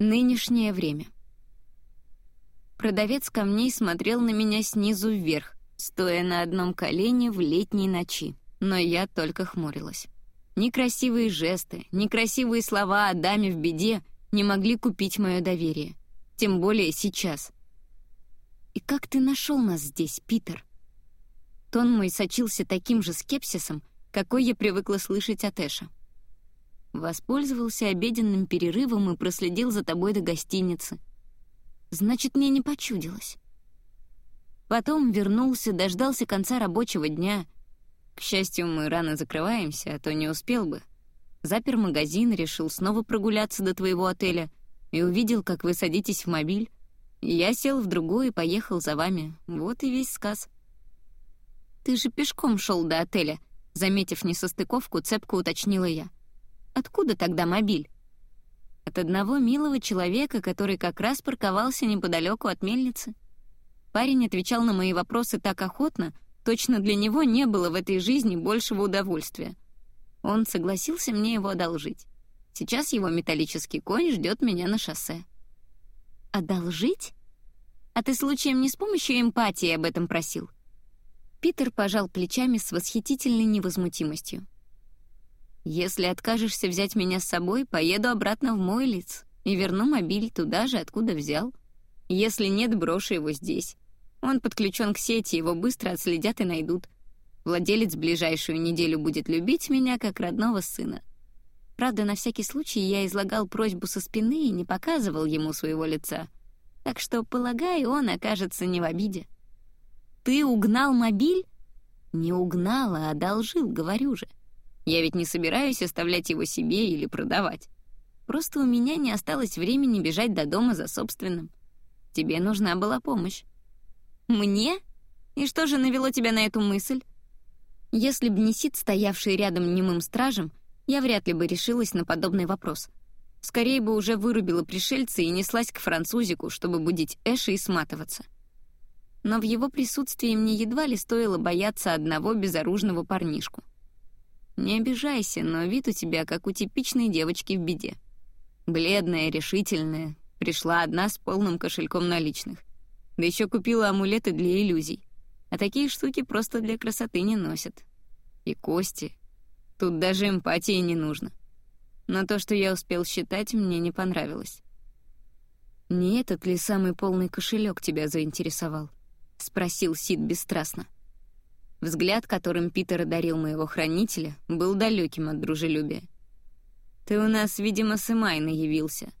Нынешнее время. Продавец камней смотрел на меня снизу вверх, стоя на одном колене в летней ночи, но я только хмурилась. Ни красивые жесты, ни красивые слова о даме в беде не могли купить мое доверие. Тем более сейчас. «И как ты нашел нас здесь, Питер?» Тон мой сочился таким же скепсисом, какой я привыкла слышать от Эша. Воспользовался обеденным перерывом и проследил за тобой до гостиницы. Значит, мне не почудилось. Потом вернулся, дождался конца рабочего дня. К счастью, мы рано закрываемся, а то не успел бы. Запер магазин, решил снова прогуляться до твоего отеля и увидел, как вы садитесь в мобиль. Я сел в другой и поехал за вами. Вот и весь сказ. «Ты же пешком шел до отеля», — заметив несостыковку, цепко уточнила я. Откуда тогда мобиль? От одного милого человека, который как раз парковался неподалеку от мельницы. Парень отвечал на мои вопросы так охотно, точно для него не было в этой жизни большего удовольствия. Он согласился мне его одолжить. Сейчас его металлический конь ждет меня на шоссе. «Одолжить? А ты случаем не с помощью эмпатии об этом просил?» Питер пожал плечами с восхитительной невозмутимостью. Если откажешься взять меня с собой, поеду обратно в мой лиц и верну мобиль туда же, откуда взял. Если нет, брошу его здесь. Он подключен к сети, его быстро отследят и найдут. Владелец ближайшую неделю будет любить меня как родного сына. Правда, на всякий случай я излагал просьбу со спины и не показывал ему своего лица. Так что, полагаю, он окажется не в обиде. «Ты угнал мобиль?» «Не угнал, а одолжил, говорю же. Я ведь не собираюсь оставлять его себе или продавать. Просто у меня не осталось времени бежать до дома за собственным. Тебе нужна была помощь. Мне? И что же навело тебя на эту мысль? Если б не Сид, стоявший рядом немым стражем, я вряд ли бы решилась на подобный вопрос. Скорее бы уже вырубила пришельца и неслась к французику, чтобы будить Эша и сматываться. Но в его присутствии мне едва ли стоило бояться одного безоружного парнишку. Не обижайся, но вид у тебя как у типичной девочки в беде. Бледная, решительная, пришла одна с полным кошельком наличных. Да еще купила амулеты для иллюзий. А такие штуки просто для красоты не носят. И кости. Тут даже эмпатии не нужно. Но то, что я успел считать, мне не понравилось. «Не этот ли самый полный кошелек тебя заинтересовал?» — спросил Сид бесстрастно. Взгляд, которым Питер одарил моего хранителя, был далеким от дружелюбия. «Ты у нас, видимо, с Имайна явился.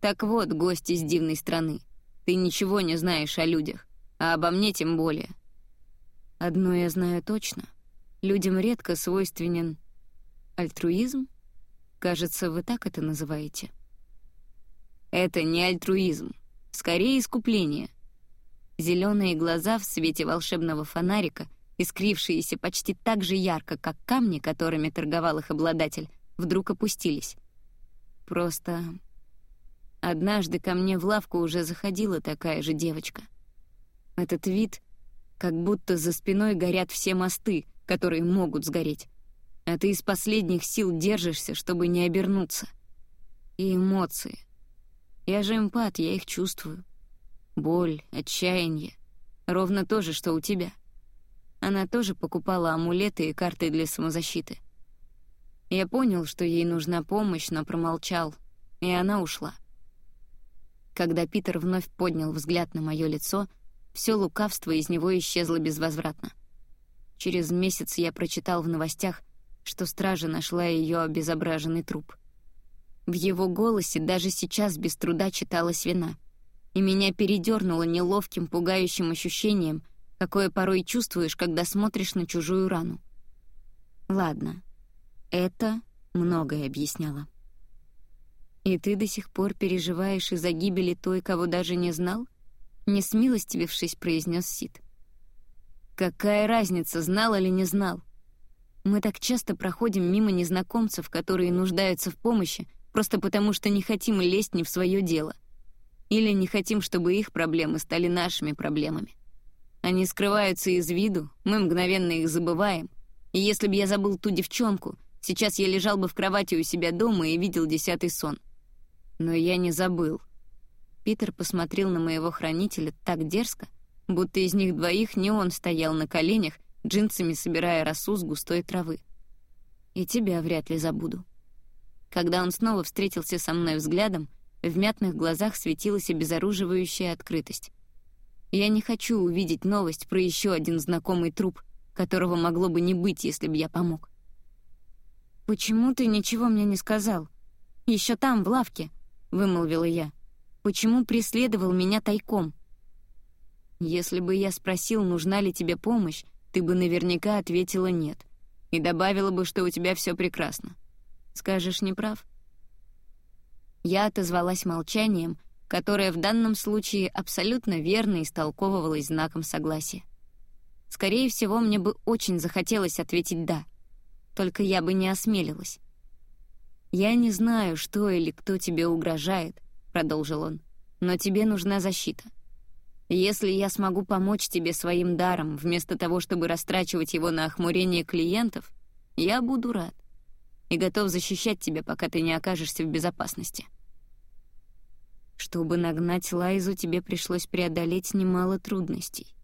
Так вот, гость из дивной страны, ты ничего не знаешь о людях, а обо мне тем более. Одно я знаю точно. Людям редко свойственен альтруизм. Кажется, вы так это называете». «Это не альтруизм, скорее искупление». Зеленые глаза в свете волшебного фонарика — искрившиеся почти так же ярко, как камни, которыми торговал их обладатель, вдруг опустились. Просто однажды ко мне в лавку уже заходила такая же девочка. Этот вид, как будто за спиной горят все мосты, которые могут сгореть, а ты из последних сил держишься, чтобы не обернуться. И эмоции. Я же эмпат, я их чувствую. Боль, отчаяние. Ровно то же, что у тебя. Она тоже покупала амулеты и карты для самозащиты. Я понял, что ей нужна помощь, но промолчал, и она ушла. Когда Питер вновь поднял взгляд на мое лицо, все лукавство из него исчезло безвозвратно. Через месяц я прочитал в новостях, что стража нашла ее обезображенный труп. В его голосе даже сейчас без труда читалась вина, и меня передернуло неловким, пугающим ощущением, какое порой чувствуешь, когда смотришь на чужую рану. Ладно, это многое объясняло. «И ты до сих пор переживаешь из-за гибели той, кого даже не знал?» Не смилостивившись, произнес Сид. «Какая разница, знал или не знал? Мы так часто проходим мимо незнакомцев, которые нуждаются в помощи, просто потому что не хотим лезть не в свое дело. Или не хотим, чтобы их проблемы стали нашими проблемами. Они скрываются из виду, мы мгновенно их забываем. И если бы я забыл ту девчонку, сейчас я лежал бы в кровати у себя дома и видел десятый сон. Но я не забыл. Питер посмотрел на моего хранителя так дерзко, будто из них двоих не он стоял на коленях, джинсами собирая росу с густой травы. И тебя вряд ли забуду. Когда он снова встретился со мной взглядом, в мятных глазах светилась обезоруживающая открытость. Я не хочу увидеть новость про еще один знакомый труп, которого могло бы не быть, если бы я помог. «Почему ты ничего мне не сказал? Еще там, в лавке», — вымолвила я. «Почему преследовал меня тайком?» «Если бы я спросил, нужна ли тебе помощь, ты бы наверняка ответила «нет» и добавила бы, что у тебя все прекрасно. Скажешь, не прав?» Я отозвалась молчанием, которое в данном случае абсолютно верно истолковывалось знаком согласия. Скорее всего, мне бы очень захотелось ответить «да», только я бы не осмелилась. «Я не знаю, что или кто тебе угрожает», — продолжил он, «но тебе нужна защита. Если я смогу помочь тебе своим даром, вместо того, чтобы растрачивать его на охмурение клиентов, я буду рад и готов защищать тебя, пока ты не окажешься в безопасности. Чтобы нагнать Лайзу, тебе пришлось преодолеть немало трудностей.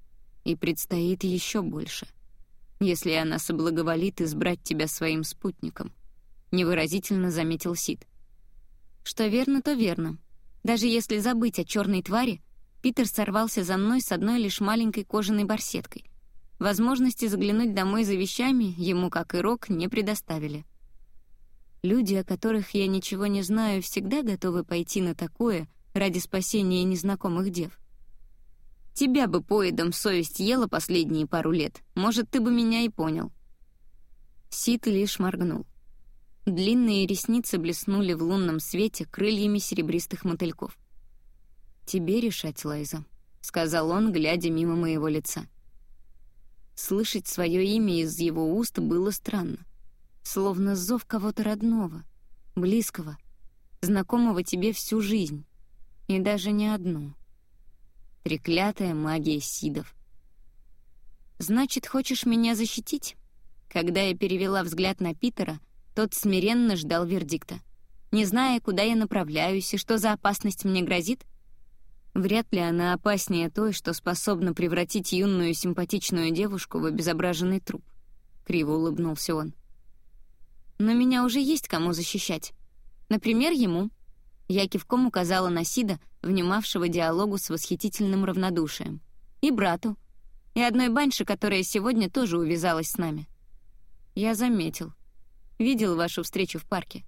И предстоит еще больше, если она соблаговолит избрать тебя своим спутником, — невыразительно заметил Сид. Что верно, то верно. Даже если забыть о черной твари, Питер сорвался за мной с одной лишь маленькой кожаной барсеткой. Возможности заглянуть домой за вещами ему, как и Рок, не предоставили — Люди, о которых я ничего не знаю, всегда готовы пойти на такое ради спасения незнакомых дев. Тебя бы поедом совесть ела последние пару лет. Может, ты бы меня и понял. Сит лишь моргнул. Длинные ресницы блеснули в лунном свете крыльями серебристых мотыльков. «Тебе решать, Лайза», — сказал он, глядя мимо моего лица. Слышать свое имя из его уст было странно словно зов кого-то родного, близкого, знакомого тебе всю жизнь, и даже не одну. Треклятая магия Сидов. «Значит, хочешь меня защитить?» Когда я перевела взгляд на Питера, тот смиренно ждал вердикта. Не зная, куда я направляюсь и что за опасность мне грозит, вряд ли она опаснее той, что способна превратить юную симпатичную девушку в обезображенный труп. Криво улыбнулся он. Но меня уже есть кому защищать. Например, ему. Я кивком указала на Сида, внимавшего диалогу с восхитительным равнодушием. И брату. И одной баньше, которая сегодня тоже увязалась с нами. Я заметил. Видел вашу встречу в парке.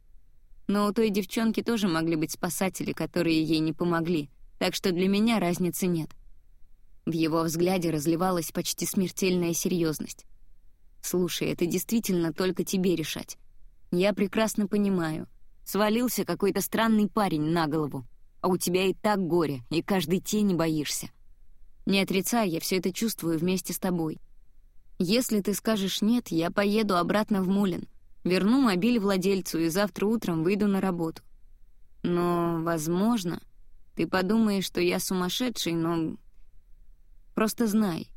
Но у той девчонки тоже могли быть спасатели, которые ей не помогли, так что для меня разницы нет. В его взгляде разливалась почти смертельная серьезность. «Слушай, это действительно только тебе решать. Я прекрасно понимаю. Свалился какой-то странный парень на голову, а у тебя и так горе, и каждой тени боишься. Не отрицай, я все это чувствую вместе с тобой. Если ты скажешь «нет», я поеду обратно в Мулин, верну мобиль владельцу и завтра утром выйду на работу. Но, возможно, ты подумаешь, что я сумасшедший, но... Просто знай,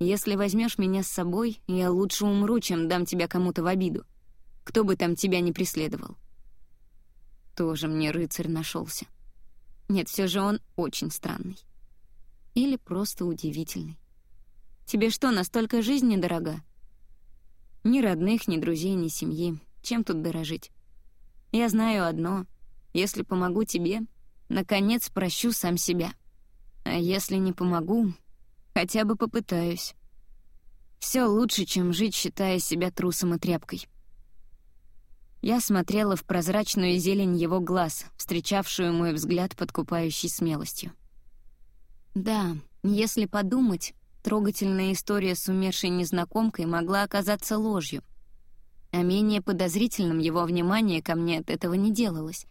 если возьмешь меня с собой, я лучше умру, чем дам тебя кому-то в обиду кто бы там тебя не преследовал. Тоже мне рыцарь нашелся. Нет, все же он очень странный. Или просто удивительный. Тебе что, настолько жизнь недорога? Ни родных, ни друзей, ни семьи. Чем тут дорожить? Я знаю одно. Если помогу тебе, наконец прощу сам себя. А если не помогу, хотя бы попытаюсь. Все лучше, чем жить, считая себя трусом и тряпкой. Я смотрела в прозрачную зелень его глаз, встречавшую мой взгляд подкупающей смелостью. Да, если подумать, трогательная история с умершей незнакомкой могла оказаться ложью, а менее подозрительным его внимание ко мне от этого не делалось.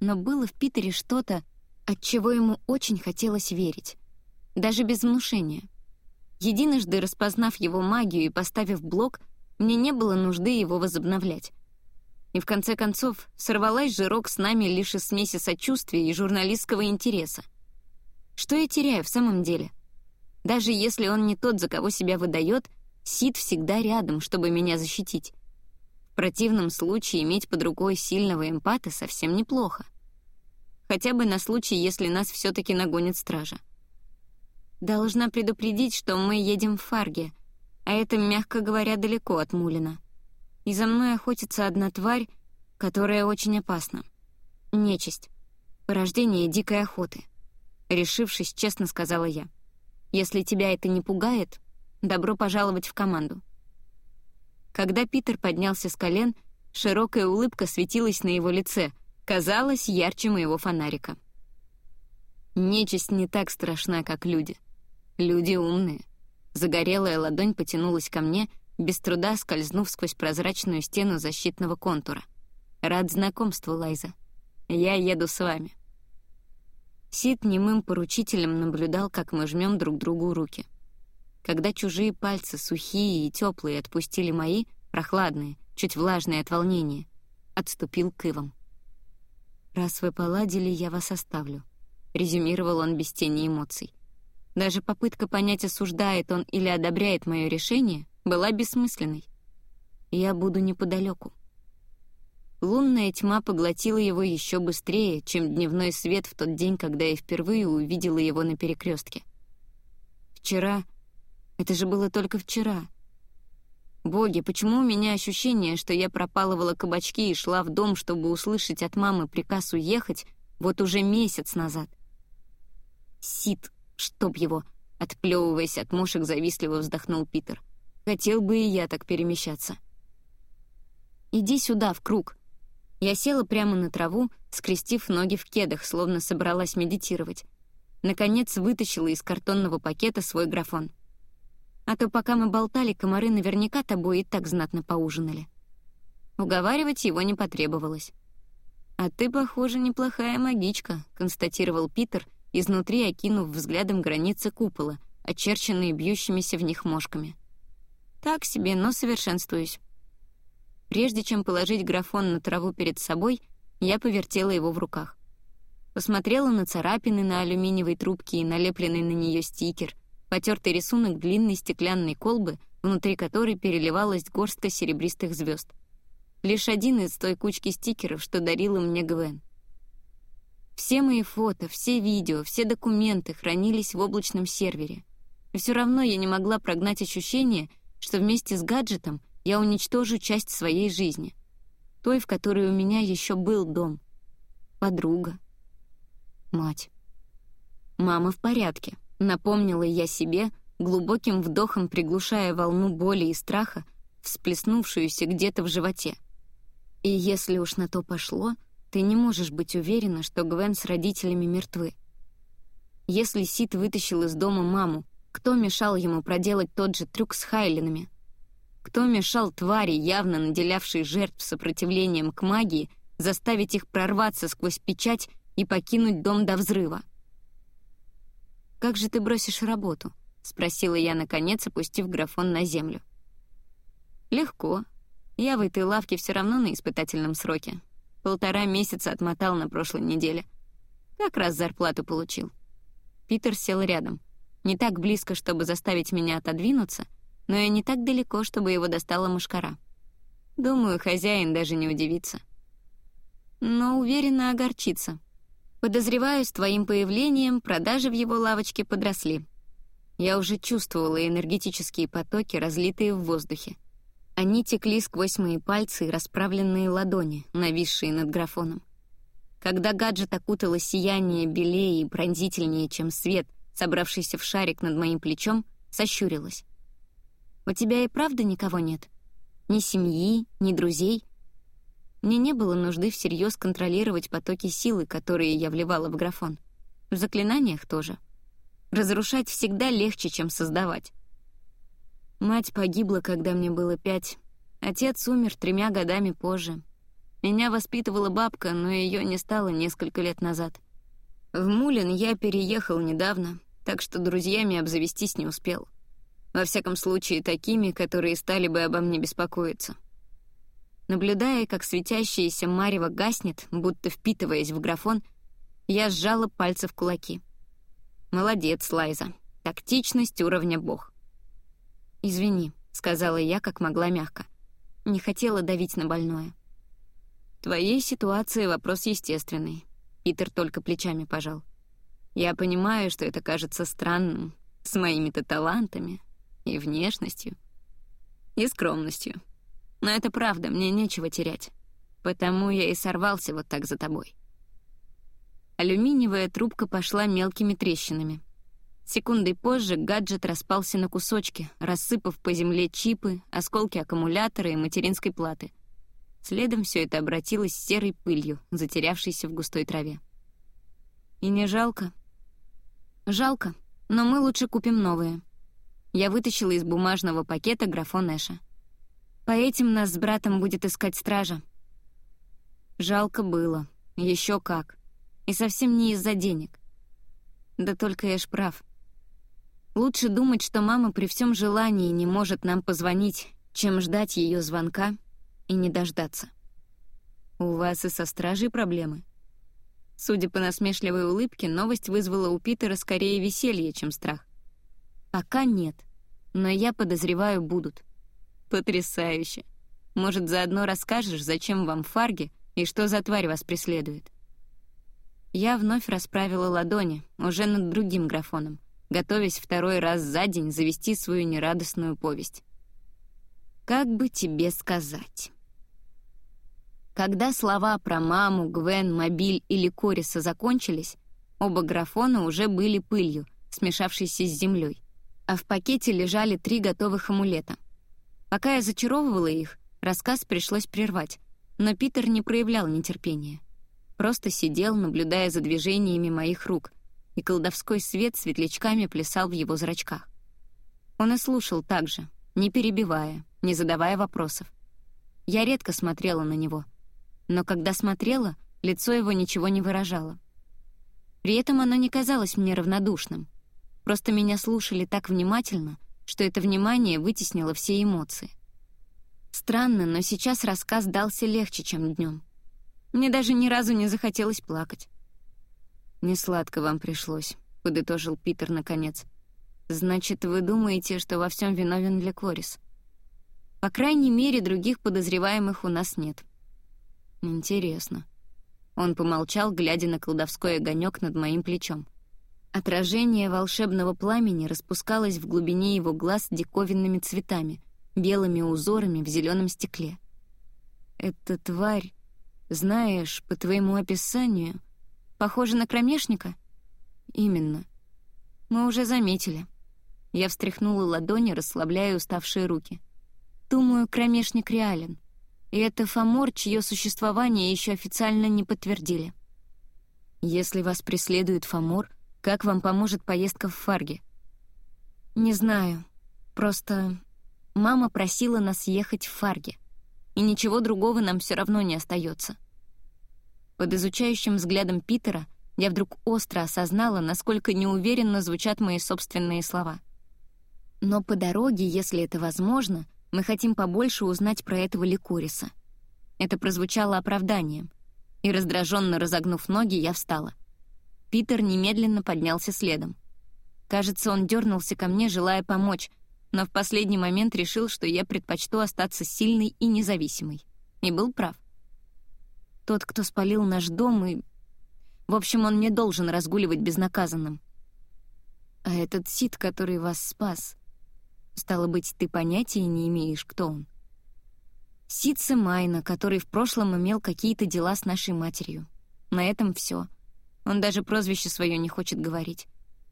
Но было в Питере что-то, от чего ему очень хотелось верить, даже без внушения. Единожды распознав его магию и поставив блок, мне не было нужды его возобновлять. И в конце концов, сорвалась же Рок с нами лишь из смеси сочувствия и журналистского интереса. Что я теряю в самом деле? Даже если он не тот, за кого себя выдает, Сид всегда рядом, чтобы меня защитить. В противном случае иметь под рукой сильного эмпата совсем неплохо. хотя бы на случай, если нас все таки нагонит стража. Должна предупредить, что мы едем в Фарге, а это, мягко говоря, далеко от Мулина. И за мной охотится одна тварь, которая очень опасна. Нечисть. Порождение дикой охоты. Решившись, честно сказала я. Если тебя это не пугает, добро пожаловать в команду. Когда Питер поднялся с колен, широкая улыбка светилась на его лице, казалось ярче моего фонарика. Нечисть не так страшна, как люди — Люди умные. Загорелая ладонь потянулась ко мне, без труда скользнув сквозь прозрачную стену защитного контура. «Рад знакомству, Лайза. Я еду с вами». Сид немым поручителем наблюдал, как мы жмем друг другу руки. Когда чужие пальцы, сухие и теплые, отпустили мои, прохладные, чуть влажные от волнения, отступил к Ивам. «Раз вы поладили, я вас оставлю», — резюмировал он без тени эмоций. Даже попытка понять, осуждает он или одобряет мое решение, была бессмысленной. Я буду неподалеку. Лунная тьма поглотила его еще быстрее, чем дневной свет в тот день, когда я впервые увидела его на перекрестке. Вчера... Это же было только вчера. Боги, почему у меня ощущение, что я пропалывала кабачки и шла в дом, чтобы услышать от мамы приказ уехать, вот уже месяц назад? Сид, «Чтоб его!» — отплевываясь от мушек, завистливо вздохнул Питер. «Хотел бы и я так перемещаться». «Иди сюда, в круг». Я села прямо на траву, скрестив ноги в кедах, словно собралась медитировать. Наконец вытащила из картонного пакета свой графон. А то пока мы болтали, комары наверняка тобой и так знатно поужинали. Уговаривать его не потребовалось. «А ты, похоже, неплохая магичка», — констатировал Питер — изнутри окинув взглядом границы купола, очерченные бьющимися в них мошками. Так себе, но совершенствуюсь. Прежде чем положить графон на траву перед собой, я повертела его в руках. Посмотрела на царапины на алюминиевой трубке и налепленный на нее стикер, потертый рисунок длинной стеклянной колбы, внутри которой переливалась горстка серебристых звезд. Лишь один из той кучки стикеров, что дарила мне Гвен — все мои фото, все видео, все документы хранились в облачном сервере. И все равно я не могла прогнать ощущение, что вместе с гаджетом я уничтожу часть своей жизни. Той, в которой у меня еще был дом. Подруга. Мать. «Мама в порядке», — напомнила я себе, глубоким вдохом приглушая волну боли и страха, всплеснувшуюся где-то в животе. И если уж на то пошло — ты не можешь быть уверена, что Гвен с родителями мертвы. Если Сид вытащил из дома маму, кто мешал ему проделать тот же трюк с Хайлинами? Кто мешал твари, явно наделявшей жертв сопротивлением к магии, заставить их прорваться сквозь печать и покинуть дом до взрыва? «Как же ты бросишь работу?» — спросила я, наконец, опустив графон на землю. «Легко. Я в этой лавке все равно на испытательном сроке. Полтора месяца отмотал на прошлой неделе. Как раз зарплату получил. Питер сел рядом. Не так близко, чтобы заставить меня отодвинуться, но и не так далеко, чтобы его достала мушкара. Думаю, хозяин даже не удивится. Но уверенно огорчится. Подозреваю, с твоим появлением продажи в его лавочке подросли. Я уже чувствовала энергетические потоки, разлитые в воздухе. Они текли сквозь мои пальцы и расправленные ладони, нависшие над графоном. Когда гаджет окутало сияние белее и пронзительнее, чем свет, собравшийся в шарик над моим плечом, сощурилась. «У тебя и правда никого нет? Ни семьи, ни друзей?» Мне не было нужды всерьез контролировать потоки силы, которые я вливала в графон. В заклинаниях тоже. Разрушать всегда легче, чем создавать. Мать погибла, когда мне было пять. Отец умер тремя годами позже. Меня воспитывала бабка, но ее не стало несколько лет назад. В Мулин я переехал недавно, так что друзьями обзавестись не успел. Во всяком случае, такими, которые стали бы обо мне беспокоиться. Наблюдая, как светящееся марево гаснет, будто впитываясь в графон, я сжала пальцы в кулаки. «Молодец, Лайза. Тактичность уровня бог». «Извини», — сказала я, как могла мягко. Не хотела давить на больное. «В твоей ситуации вопрос естественный. Питер только плечами пожал. «Я понимаю, что это кажется странным, с моими-то талантами и внешностью, и скромностью. Но это правда, мне нечего терять. Потому я и сорвался вот так за тобой». Алюминиевая трубка пошла мелкими трещинами. Секундой позже гаджет распался на кусочки, рассыпав по земле чипы, осколки аккумулятора и материнской платы — Следом все это обратилось серой пылью, затерявшейся в густой траве. «И не жалко?» «Жалко, но мы лучше купим новые». Я вытащила из бумажного пакета графон Эша. «По этим нас с братом будет искать стража». Жалко было. еще как. И совсем не из-за денег. Да только Эш прав. Лучше думать, что мама при всем желании не может нам позвонить, чем ждать ее звонка — и не дождаться. У вас и со стражей проблемы. Судя по насмешливой улыбке, новость вызвала у Питера скорее веселье, чем страх. Пока нет, но я подозреваю, будут. Потрясающе. Может, заодно расскажешь, зачем вам фарги и что за тварь вас преследует? Я вновь расправила ладони, уже над другим графоном, готовясь второй раз за день завести свою нерадостную повесть. Как бы тебе сказать? Когда слова про маму, Гвен, мобиль или Кориса закончились, оба графона уже были пылью, смешавшейся с землей, а в пакете лежали три готовых амулета. Пока я зачаровывала их, рассказ пришлось прервать, но Питер не проявлял нетерпения. Просто сидел, наблюдая за движениями моих рук, и колдовской свет светлячками плясал в его зрачках. Он и слушал так же, не перебивая, не задавая вопросов. Я редко смотрела на него — но когда смотрела, лицо его ничего не выражало. При этом оно не казалось мне равнодушным. Просто меня слушали так внимательно, что это внимание вытеснило все эмоции. Странно, но сейчас рассказ дался легче, чем днем. Мне даже ни разу не захотелось плакать. «Не сладко вам пришлось», — подытожил Питер наконец. «Значит, вы думаете, что во всем виновен Лекорис?» «По крайней мере, других подозреваемых у нас нет. Интересно. Он помолчал, глядя на колдовской огонек над моим плечом. Отражение волшебного пламени распускалось в глубине его глаз диковинными цветами, белыми узорами в зеленом стекле. «Эта тварь, знаешь, по твоему описанию, похожа на кромешника?» «Именно. Мы уже заметили». Я встряхнула ладони, расслабляя уставшие руки. «Думаю, кромешник реален. И это Фомор, чье существование еще официально не подтвердили. Если вас преследует Фомор, как вам поможет поездка в Фарге? Не знаю. Просто мама просила нас ехать в Фарге. И ничего другого нам все равно не остается. Под изучающим взглядом Питера я вдруг остро осознала, насколько неуверенно звучат мои собственные слова. Но по дороге, если это возможно — мы хотим побольше узнать про этого Ликуриса». Это прозвучало оправданием, и, раздраженно разогнув ноги, я встала. Питер немедленно поднялся следом. Кажется, он дернулся ко мне, желая помочь, но в последний момент решил, что я предпочту остаться сильной и независимой. И был прав. Тот, кто спалил наш дом, и... В общем, он не должен разгуливать безнаказанным. А этот Сид, который вас спас, Стало быть, ты понятия не имеешь, кто он. Сидса Майна, который в прошлом имел какие-то дела с нашей матерью. На этом все. Он даже прозвище свое не хочет говорить.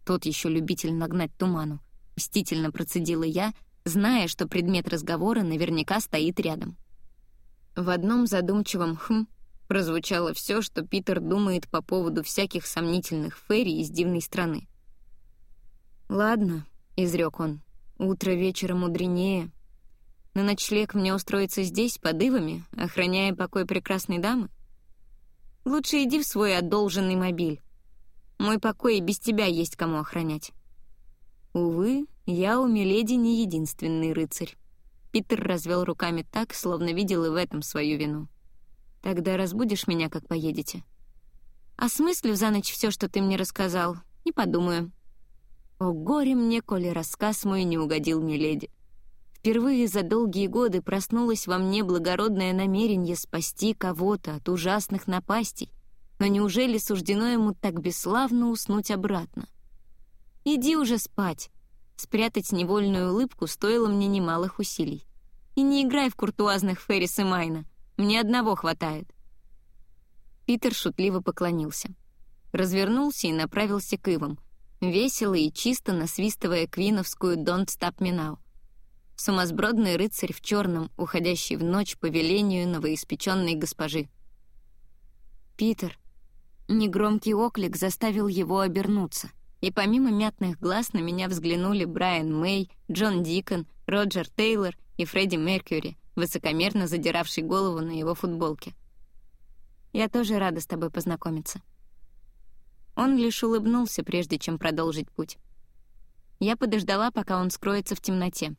Тот еще любитель нагнать туману. Мстительно процедила я, зная, что предмет разговора наверняка стоит рядом. В одном задумчивом «хм» прозвучало все, что Питер думает по поводу всяких сомнительных ферри из дивной страны. «Ладно», — изрек он, Утро вечера мудренее. На ночлег мне устроиться здесь, под ивами, охраняя покой прекрасной дамы? Лучше иди в свой одолженный мобиль. Мой покой и без тебя есть кому охранять. Увы, я у Миледи не единственный рыцарь. Питер развел руками так, словно видел и в этом свою вину. Тогда разбудишь меня, как поедете. Осмыслю за ночь все, что ты мне рассказал, и подумаю, о, горе мне, коли рассказ мой не угодил миледи. Впервые за долгие годы проснулось во мне благородное намерение спасти кого-то от ужасных напастей, Но неужели суждено ему так бесславно уснуть обратно? «Иди уже спать!» Спрятать невольную улыбку стоило мне немалых усилий. «И не играй в куртуазных Феррис и Майна. Мне одного хватает». Питер шутливо поклонился. Развернулся и направился к Ивам, весело и чисто насвистывая квиновскую «Don't Stop Me Now». Сумасбродный рыцарь в черном, уходящий в ночь по велению новоиспеченной госпожи. «Питер!» Негромкий оклик заставил его обернуться, и помимо мятных глаз на меня взглянули Брайан Мэй, Джон Дикон, Роджер Тейлор и Фредди Меркьюри, высокомерно задиравший голову на его футболке. «Я тоже рада с тобой познакомиться». Он лишь улыбнулся, прежде чем продолжить путь. Я подождала, пока он скроется в темноте.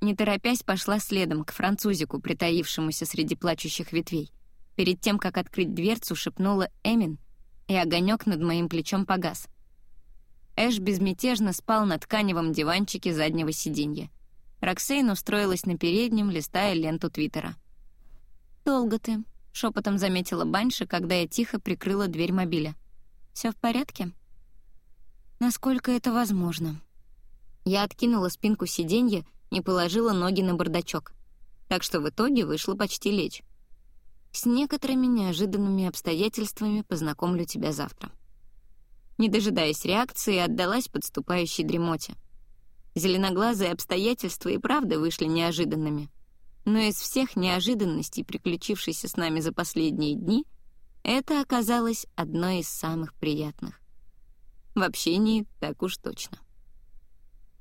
Не торопясь, пошла следом к французику, притаившемуся среди плачущих ветвей. Перед тем, как открыть дверцу, шепнула Эмин, и огонек над моим плечом погас. Эш безмятежно спал на тканевом диванчике заднего сиденья. Роксейн устроилась на переднем, листая ленту Твиттера. «Долго ты», — шепотом заметила Банша, когда я тихо прикрыла дверь мобиля. Все в порядке?» «Насколько это возможно?» Я откинула спинку сиденья и положила ноги на бардачок, так что в итоге вышло почти лечь. С некоторыми неожиданными обстоятельствами познакомлю тебя завтра. Не дожидаясь реакции, отдалась подступающей дремоте. Зеленоглазые обстоятельства и правда вышли неожиданными. Но из всех неожиданностей, приключившихся с нами за последние дни, это оказалось одной из самых приятных. В общении так уж точно.